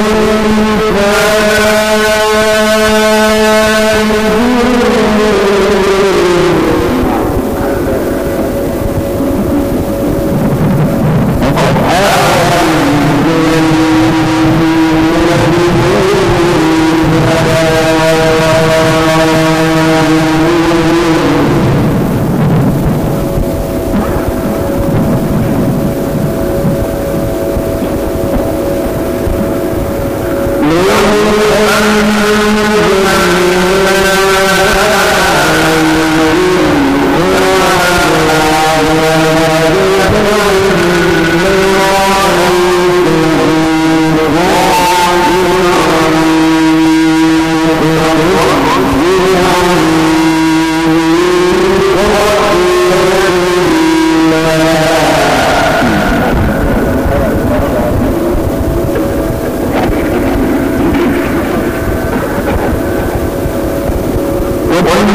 Amen. one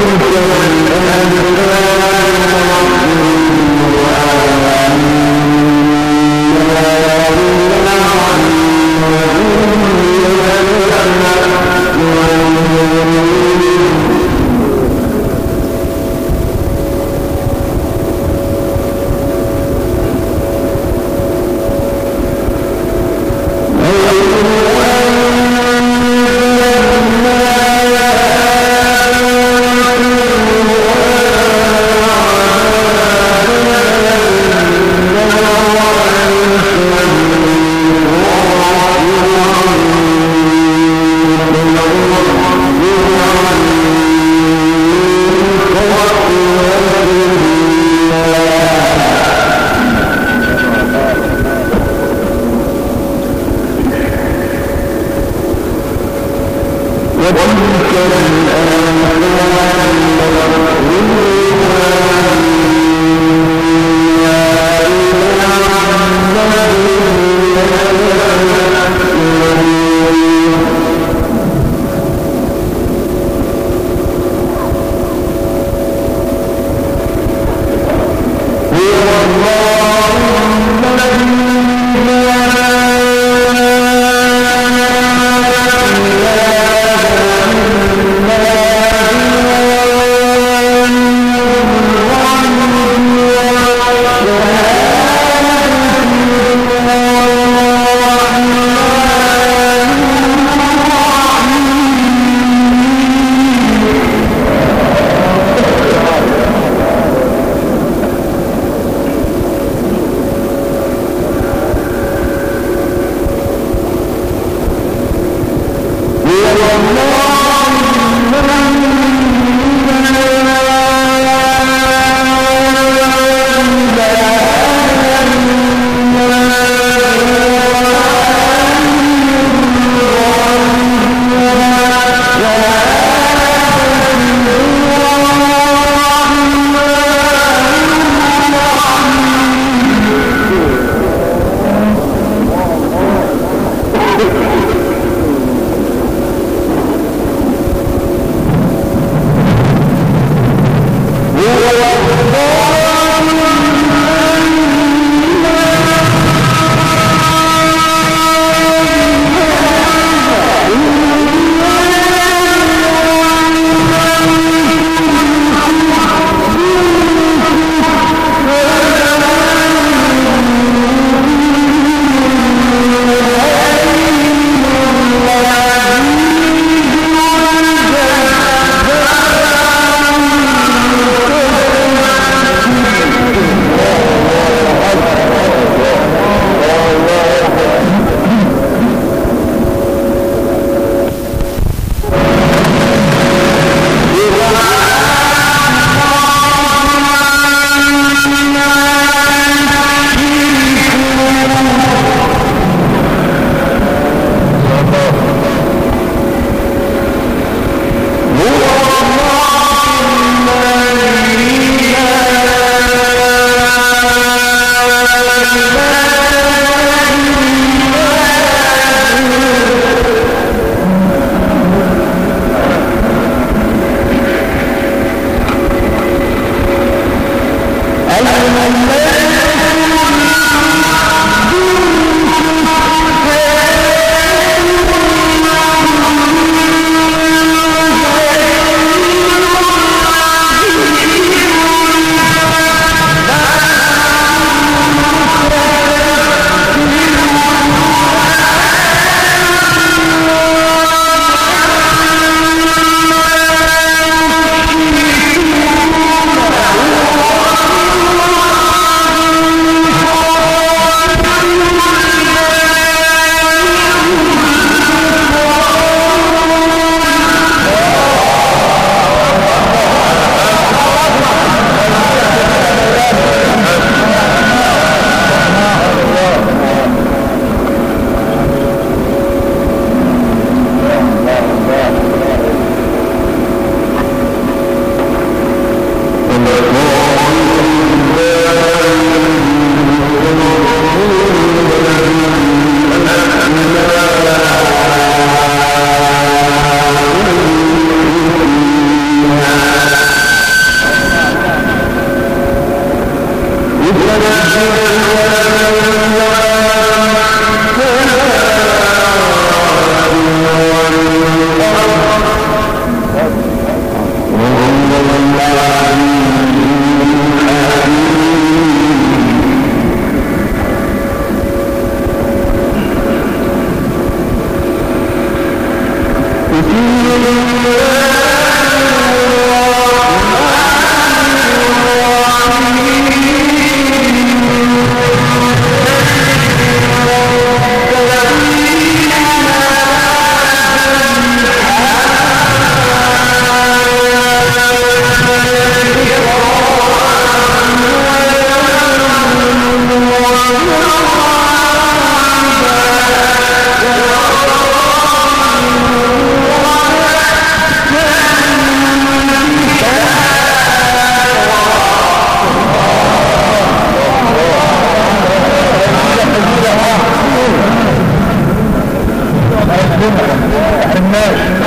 Amen.